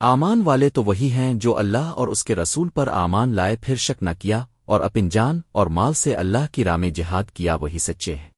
آمان والے تو وہی ہیں جو اللہ اور اس کے رسول پر آمان لائے پھر شک نہ کیا اور اپن جان اور مال سے اللہ کی رام جہاد کیا وہی سچے ہیں۔